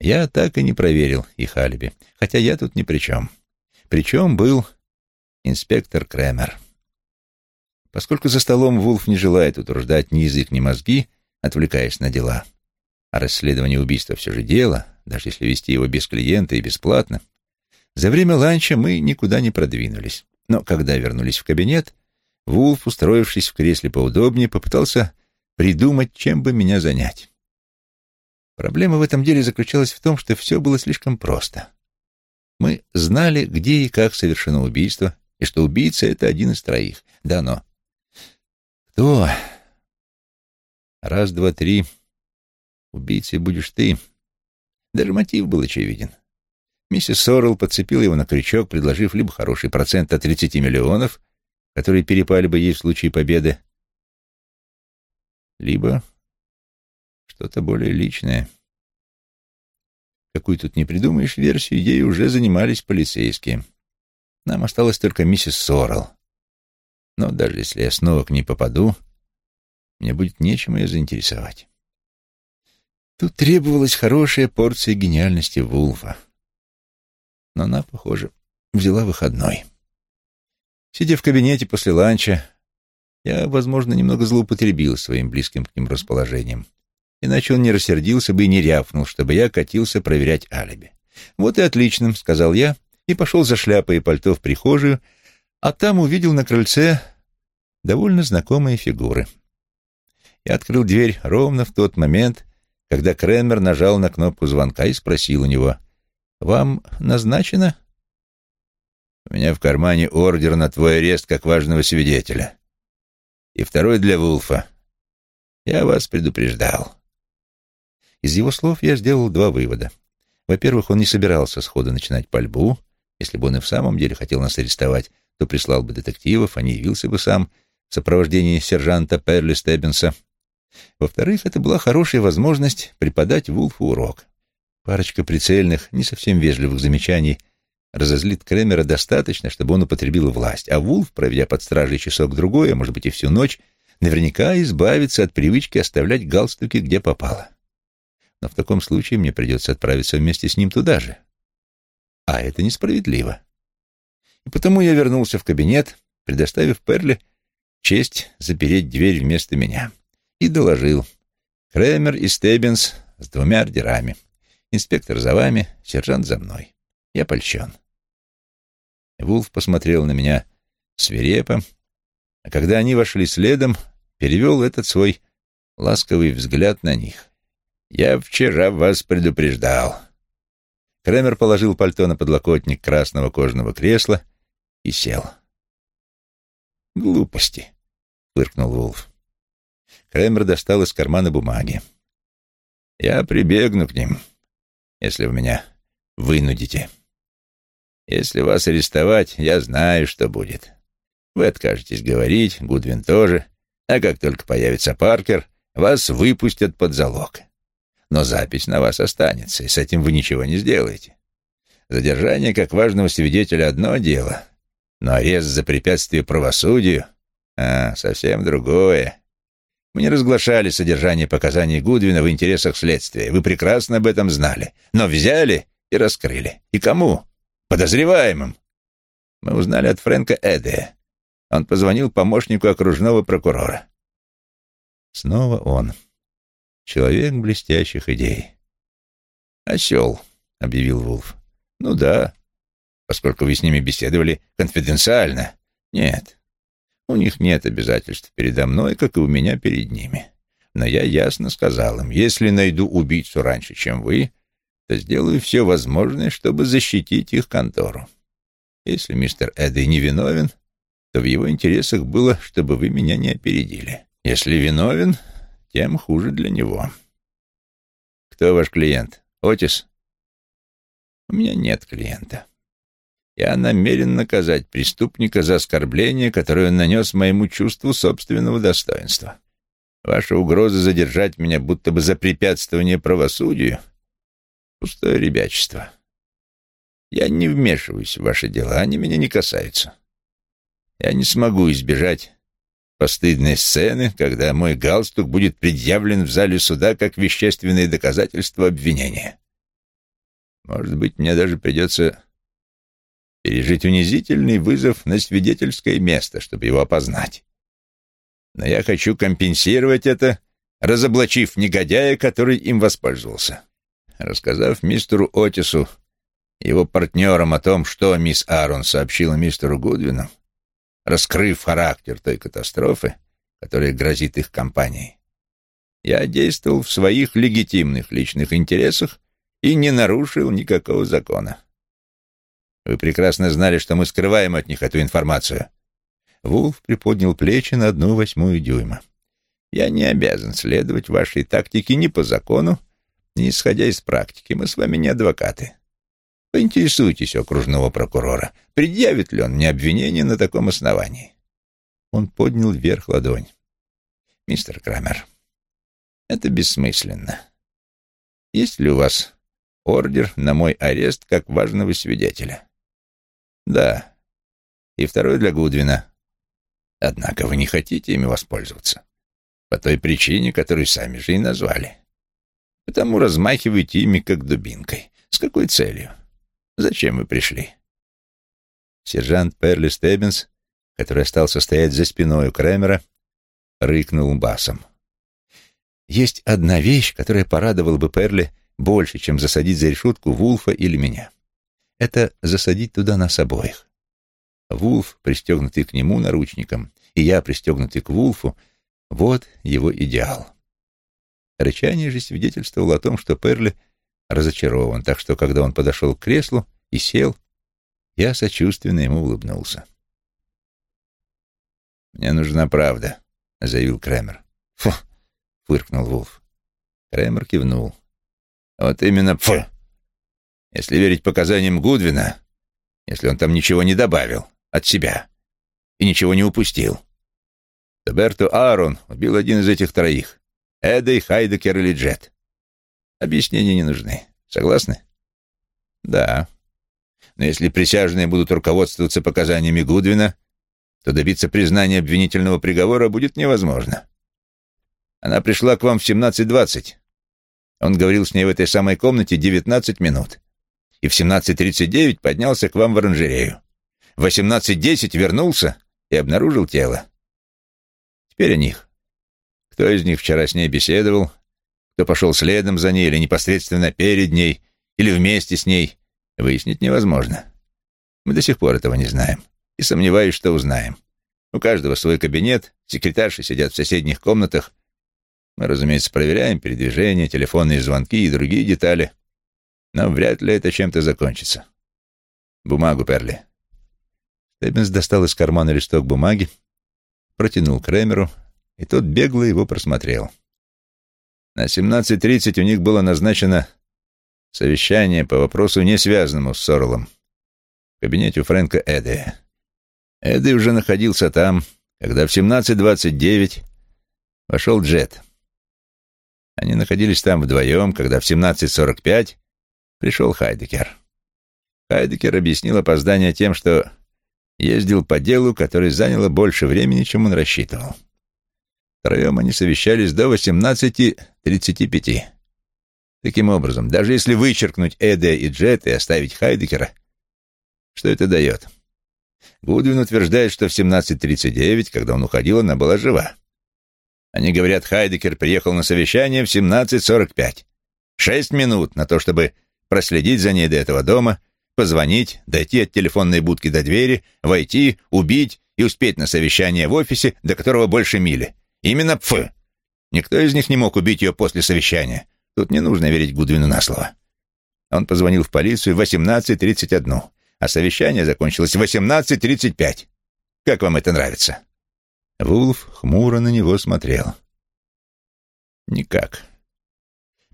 Я так и не проверил их алиби, хотя я тут ни при чем. Причем был инспектор Кремер. Поскольку за столом Вулф не желает утруждать ни язык, ни мозги, отвлекаясь на дела, а расследование убийства все же дело, даже если вести его без клиента и бесплатно, за время ланча мы никуда не продвинулись. Но когда вернулись в кабинет, Вулф, устроившись в кресле поудобнее, попытался придумать, чем бы меня занять. Проблема в этом деле заключалась в том, что все было слишком просто. Мы знали, где и как совершено убийство, и что убийца — это один из троих. Да, но... Кто? Раз, два, три. Убийцей будешь ты. Даже мотив был очевиден. Миссис Соррелл подцепила его на крючок, предложив либо хороший процент от 30 миллионов, которые перепали бы ей в случае победы, либо что-то более личное. Какую тут не придумаешь версию, ей уже занимались полицейские. Нам осталась только миссис Соррелл. Но даже если я снова к ней попаду, мне будет нечем ее заинтересовать. Тут требовалась хорошая порция гениальности Вулфа. Но она, похоже, взяла выходной. Сидя в кабинете после ланча, я, возможно, немного злоупотребил своим близким к ним расположением. Иначе он не рассердился бы и не рявкнул, чтобы я катился проверять алиби. «Вот и отлично», — сказал я, и пошел за шляпой и пальто в прихожую, а там увидел на крыльце довольно знакомые фигуры. Я открыл дверь ровно в тот момент, когда Кремер нажал на кнопку звонка и спросил у него, «Вам назначено?» «У меня в кармане ордер на твой арест как важного свидетеля. И второй для Вулфа. Я вас предупреждал». Из его слов я сделал два вывода. Во-первых, он не собирался сходу начинать пальбу. Если бы он и в самом деле хотел нас арестовать, то прислал бы детективов, а не явился бы сам в сопровождении сержанта Перли Стеббинса. Во-вторых, это была хорошая возможность преподать Вулфу урок. Парочка прицельных, не совсем вежливых замечаний разозлит Кремера достаточно, чтобы он употребил власть, а Вулф, проведя под стражей часок-другой, а может быть и всю ночь, наверняка избавится от привычки оставлять галстуки где попало. Но в таком случае мне придется отправиться вместе с ним туда же. А это несправедливо. И потому я вернулся в кабинет, предоставив Перли честь запереть дверь вместо меня и доложил. Кремер и Стеббинс с двумя ордерами. Инспектор за вами, сержант за мной. Я польщен. Вулф посмотрел на меня свирепо, а когда они вошли следом, перевел этот свой ласковый взгляд на них. «Я вчера вас предупреждал». Кремер положил пальто на подлокотник красного кожаного кресла и сел. «Глупости», — фыркнул Вулф. Кремер достал из кармана бумаги. «Я прибегну к ним, если вы меня вынудите. Если вас арестовать, я знаю, что будет. Вы откажетесь говорить, Гудвин тоже, а как только появится Паркер, вас выпустят под залог. Но запись на вас останется, и с этим вы ничего не сделаете. Задержание как важного свидетеля — одно дело, но арест за препятствие правосудию — а, совсем другое. Мы не разглашали содержание показаний Гудвина в интересах следствия. Вы прекрасно об этом знали. Но взяли и раскрыли. И кому? Подозреваемым. Мы узнали от Фрэнка Эдея. Он позвонил помощнику окружного прокурора. Снова он. Человек блестящих идей. «Осел», — объявил Вулф. «Ну да, поскольку вы с ними беседовали конфиденциально. Нет, у них нет обязательств передо мной, как и у меня перед ними. Но я ясно сказал им, если найду убийцу раньше, чем вы, то сделаю все возможное, чтобы защитить их контору. Если мистер Эдди не виновен, то в его интересах было, чтобы вы меня не опередили. Если виновен, тем хуже для него. Кто ваш клиент? Отис? У меня нет клиента. Я намерен наказать преступника за оскорбление, которое он нанес моему чувству собственного достоинства. Ваша угроза задержать меня будто бы за препятствование правосудию — пустое ребячество. Я не вмешиваюсь в ваши дела, они меня не касаются. Я не смогу избежать постыдной сцены, когда мой галстук будет предъявлен в зале суда как вещественное доказательство обвинения. Может быть, мне даже придется пережить унизительный вызов на свидетельское место, чтобы его опознать. Но я хочу компенсировать это, разоблачив негодяя, который им воспользовался. Рассказав мистеру Отису, его партнерам о том, что мисс Аарон сообщила мистеру Гудвину, раскрыв характер той катастрофы, которая грозит их компании, я действовал в своих легитимных личных интересах и не нарушил никакого закона. Вы прекрасно знали, что мы скрываем от них эту информацию. Вулф приподнял плечи на одну восьмую дюйма. Я не обязан следовать вашей тактике ни по закону, ни исходя из практики. Мы с вами не адвокаты. Поинтересуйтесь у окружного прокурора, предъявит ли он мне обвинение на таком основании. Он поднял вверх ладонь. Мистер Крамер, это бессмысленно. Есть ли у вас ордер на мой арест как важного свидетеля? Да. И второй для Гудвина. Однако вы не хотите ими воспользоваться. По той причине, которую сами же и назвали. Потому размахиваете ими как дубинкой. С какой целью? Зачем вы пришли? Сержант Перли Стеббинс, который остался стоять за спиной у Крэмера, рыкнул басом. Есть одна вещь, которая порадовала бы Перли больше, чем засадить за решетку Вулфа или меня. Это засадить туда нас обоих. Вулф, пристегнутый к нему наручником, и я, пристегнутый к Вулфу, вот его идеал. Рычание же свидетельствовало о том, что Перли разочарован, так что, когда он подошел к креслу и сел, я сочувственно ему улыбнулся. «Мне нужна правда», — заявил Крэмер. «Фу!» — фыркнул Вулф. Крэмер кивнул. «Вот именно фу! Если верить показаниям Гудвина, если он там ничего не добавил от себя и ничего не упустил, то Берту Аарон убил один из этих троих — Эдой, Хайдекер или Джет. Объяснения не нужны. Согласны? Да. Но если присяжные будут руководствоваться показаниями Гудвина, то добиться признания обвинительного приговора будет невозможно. Она пришла к вам в 17.20. Он говорил с ней в этой самой комнате 19 минут. И в 17.39 поднялся к вам в оранжерею. В 18.10 вернулся и обнаружил тело. Теперь о них. Кто из них вчера с ней беседовал, кто пошел следом за ней или непосредственно перед ней, или вместе с ней, выяснить невозможно. Мы до сих пор этого не знаем. И сомневаюсь, что узнаем. У каждого свой кабинет, секретарши сидят в соседних комнатах. Мы, разумеется, проверяем передвижение, телефонные звонки и другие детали. Но вряд ли это чем-то закончится. Бумагу, Перли. Стеббинс достал из кармана листок бумаги, протянул Кремеру, и тот бегло его просмотрел. На 17.30 у них было назначено совещание по вопросу, не связанному с Сорлом, в кабинете у Фрэнка Эдди. Эдди уже находился там, когда в 17.29 вошел Джет. Они находились там вдвоем, когда в 17.45 пришел Хайдекер. Хайдекер объяснил опоздание тем, что ездил по делу, которое заняло больше времени, чем он рассчитывал. Втроем они совещались до 18.35. Таким образом, даже если вычеркнуть Эда и Джет и оставить Хайдекера, что это дает? Гудвин утверждает, что в 17.39, когда он уходил, она была жива. Они говорят, Хайдекер приехал на совещание в 17.45. Шесть минут на то, чтобы проследить за ней до этого дома, позвонить, дойти от телефонной будки до двери, войти, убить и успеть на совещание в офисе, до которого больше мили. Именно Пф. Никто из них не мог убить ее после совещания. Тут не нужно верить Гудвину на слово. Он позвонил в полицию в 18.31, а совещание закончилось в 18.35. Как вам это нравится?» Вулф хмуро на него смотрел. «Никак.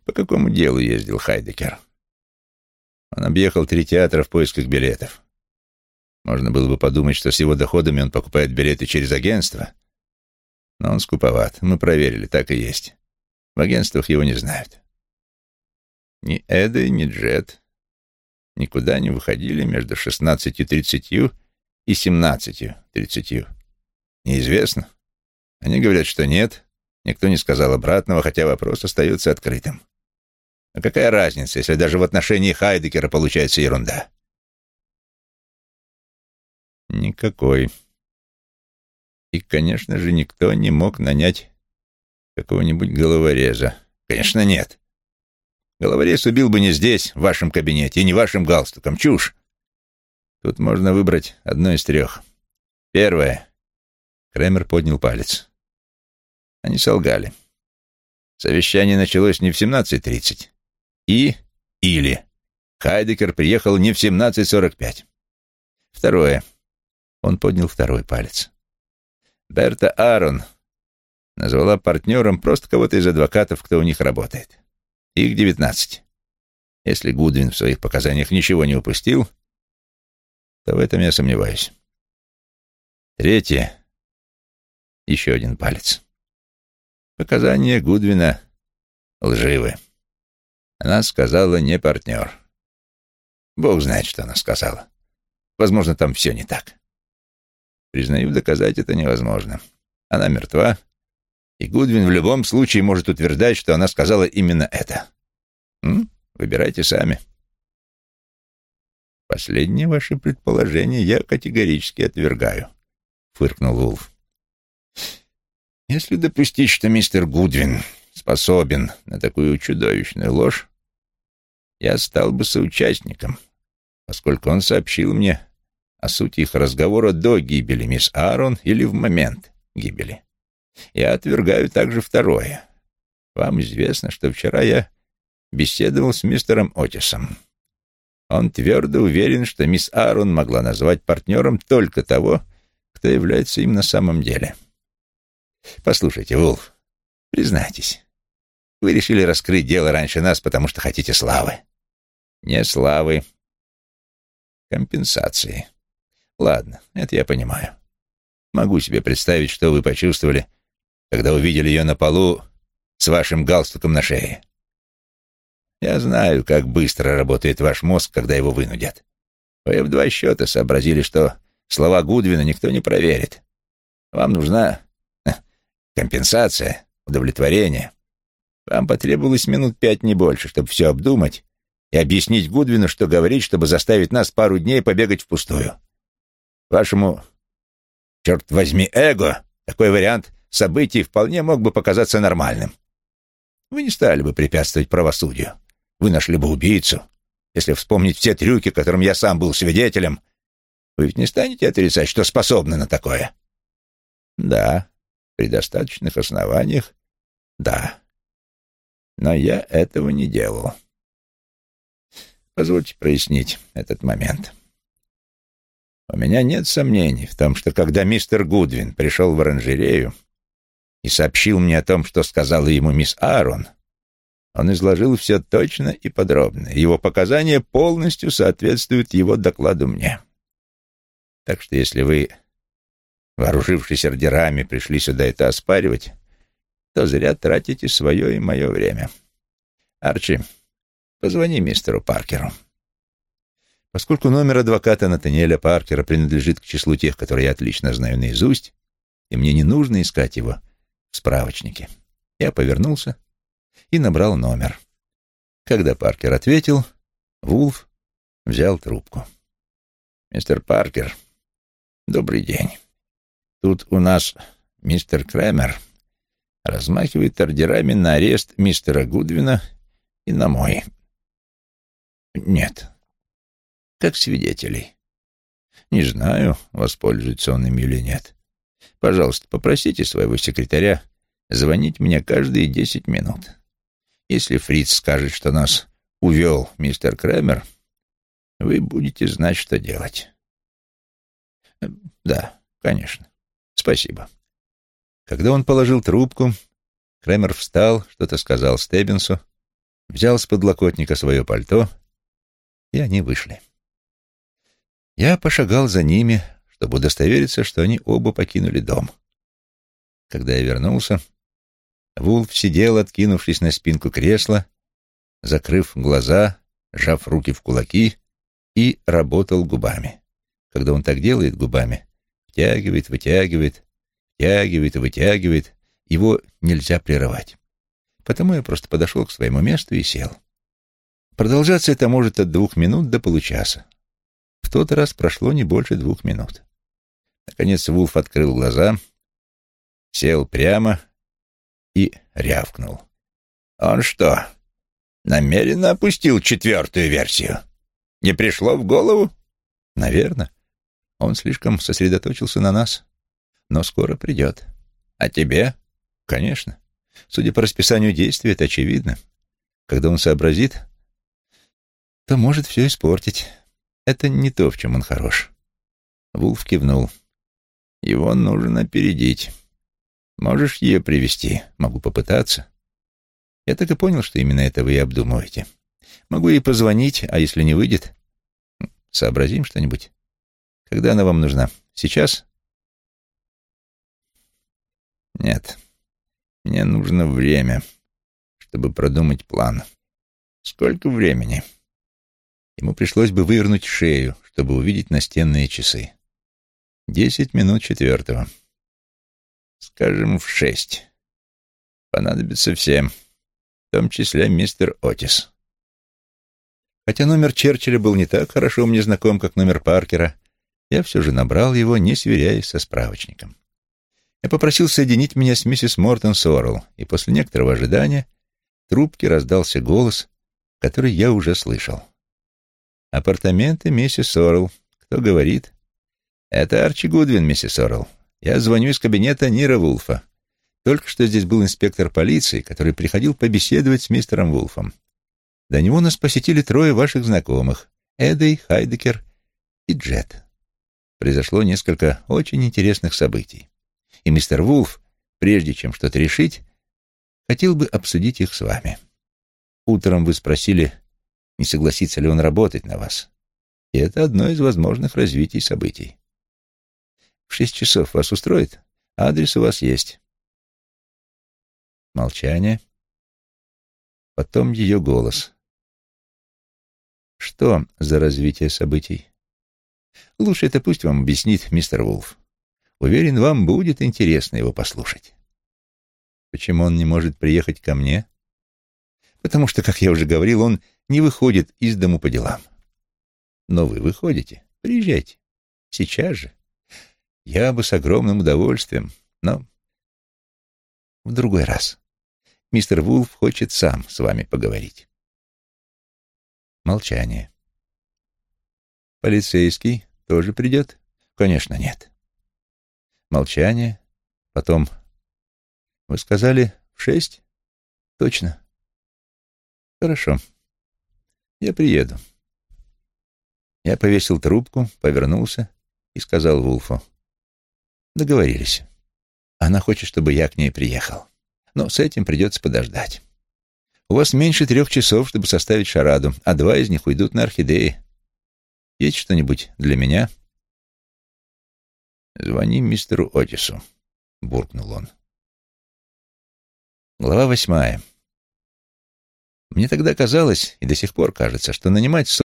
По какому делу ездил Хайдекер?» Он объехал три театра в поисках билетов. Можно было бы подумать, что с его доходами он покупает билеты через агентство — но он скуповат. Мы проверили, так и есть. В агентствах его не знают. Ни Эда, ни Джет никуда не выходили между 16.30 и 17.30. Неизвестно. Они говорят, что нет. Никто не сказал обратного, хотя вопрос остается открытым. А какая разница, если даже в отношении Хайдекера получается ерунда? Никакой. И, конечно же, никто не мог нанять какого-нибудь головореза. Конечно, нет. Головорез убил бы не здесь, в вашем кабинете, и не вашим галстуком. Чушь. Тут можно выбрать одно из трех. Первое. Кремер поднял палец. Они солгали. Совещание началось не в 17.30. И, или, Хайдекер приехал не в 17.45. Второе. Он поднял второй палец. Берта Аарон назвала партнером просто кого-то из адвокатов, кто у них работает. Их девятнадцать. Если Гудвин в своих показаниях ничего не упустил, то в этом я сомневаюсь. Третье. Еще один палец. Показания Гудвина лживы. Она сказала не партнер. Бог знает, что она сказала. Возможно, там все не так. Признаю, доказать это невозможно. Она мертва, и Гудвин в любом случае может утверждать, что она сказала именно это. М? Выбирайте сами. Последнее ваше предположение я категорически отвергаю, фыркнул Вулф. Если допустить, что мистер Гудвин способен на такую чудовищную ложь, я стал бы соучастником, поскольку он сообщил мне о сути их разговора до гибели мисс Аарон или в момент гибели. Я отвергаю также второе. Вам известно, что вчера я беседовал с мистером Отисом. Он твердо уверен, что мисс Аарон могла назвать партнером только того, кто является им на самом деле. Послушайте, Вулф, признайтесь, вы решили раскрыть дело раньше нас, потому что хотите славы. Не славы, компенсации. Ладно, это я понимаю. Могу себе представить, что вы почувствовали, когда увидели ее на полу с вашим галстуком на шее. Я знаю, как быстро работает ваш мозг, когда его вынудят. Вы в два счета сообразили, что слова Гудвина никто не проверит. Вам нужна компенсация, удовлетворение. Вам потребовалось минут пять, не больше, чтобы все обдумать и объяснить Гудвину, что говорить, чтобы заставить нас пару дней побегать впустую. Вашему, черт возьми, эго такой вариант событий вполне мог бы показаться нормальным. Вы не стали бы препятствовать правосудию. Вы нашли бы убийцу. Если вспомнить все трюки, которым я сам был свидетелем, вы ведь не станете отрицать, что способны на такое? Да, при достаточных основаниях, да. Но я этого не делал. Позвольте прояснить этот момент. У меня нет сомнений в том, что когда мистер Гудвин пришел в оранжерею, и сообщил мне о том, что сказала ему мисс Аарон, он изложил все точно и подробно. Его показания полностью соответствуют его докладу мне. Так что если вы, вооружившись ордерами, пришли сюда это оспаривать, то зря тратите свое и мое время. Арчи, позвони мистеру Паркеру. Поскольку номер адвоката Натаниэля Паркера принадлежит к числу тех, которые я отлично знаю наизусть, и мне не нужно искать его в справочнике. Я повернулся и набрал номер. Когда Паркер ответил, Вулф взял трубку. «Мистер Паркер, добрый день. Тут у нас мистер Кремер размахивает ордерами на арест мистера Гудвина и на мой. Нет, как свидетелей. Не знаю, воспользуется он им или нет. Пожалуйста, попросите своего секретаря звонить мне каждые десять минут. Если Фриц скажет, что нас увел мистер Кремер, вы будете знать, что делать. Да, конечно. Спасибо. Когда он положил трубку, Кремер встал, что-то сказал Стеббинсу, взял с подлокотника свое пальто, и они вышли. Я пошагал за ними, чтобы удостовериться, что они оба покинули дом. Когда я вернулся, Вулф сидел, откинувшись на спинку кресла, закрыв глаза, сжав руки в кулаки и работал губами. Когда он так делает губами, втягивает, вытягивает, втягивает и вытягивает, его нельзя прерывать. Потому я просто подошел к своему месту и сел. Продолжаться это может от двух минут до получаса. В тот раз прошло не больше двух минут. Наконец Вулф открыл глаза, сел прямо и рявкнул. «Он что, намеренно опустил четвертую версию? Не пришло в голову?» «Наверно. Он слишком сосредоточился на нас. Но скоро придет. А тебе?» «Конечно. Судя по расписанию действий, это очевидно. Когда он сообразит, то может все испортить. Это не то, в чем он хорош». Вулф кивнул. «Его нужно опередить. Можешь ее привести? Могу попытаться». Я так и понял, что именно это вы и обдумываете. Могу ей позвонить, а если не выйдет, сообразим что-нибудь. Когда она вам нужна? Сейчас? Нет. Мне нужно время, чтобы продумать план. Сколько времени? Ему пришлось бы вывернуть шею, чтобы увидеть настенные часы. Десять минут четвертого. Скажем, в шесть. Понадобится всем, в том числе мистер Отис. Хотя номер Черчилля был не так хорошо мне знаком, как номер Паркера, я все же набрал его, не сверяясь со справочником. Я попросил соединить меня с миссис Мортон Соррелл, и после некоторого ожидания в трубке раздался голос, который я уже слышал. «Апартаменты миссис Соррелл. Кто говорит?» «Это Арчи Гудвин, миссис Соррелл. Я звоню из кабинета Нира Вулфа. Только что здесь был инспектор полиции, который приходил побеседовать с мистером Вулфом. До него нас посетили трое ваших знакомых — Эдей, Хайдекер и Джет. Произошло несколько очень интересных событий и мистер Вулф, прежде чем что-то решить, хотел бы обсудить их с вами. Утром вы спросили, не согласится ли он работать на вас. И это одно из возможных развитий событий. В шесть часов вас устроит? Адрес у вас есть. Молчание. Потом ее голос. Что за развитие событий? Лучше это пусть вам объяснит мистер Вулф. Уверен, вам будет интересно его послушать. Почему он не может приехать ко мне? Потому что, как я уже говорил, он не выходит из дому по делам. Но вы выходите. Приезжайте. Сейчас же. Я бы с огромным удовольствием, но в другой раз. Мистер Вулф хочет сам с вами поговорить. Молчание. Полицейский тоже придет? Конечно, нет. Молчание. Потом... Вы сказали в шесть? Точно. Хорошо. Я приеду. Я повесил трубку, повернулся и сказал Вулфу. Договорились. Она хочет, чтобы я к ней приехал. Но с этим придется подождать. У вас меньше трех часов, чтобы составить шараду, а два из них уйдут на орхидеи. Есть что-нибудь для меня?» «Звони мистеру Отису», — буркнул он. Глава восьмая. Мне тогда казалось, и до сих пор кажется, что нанимать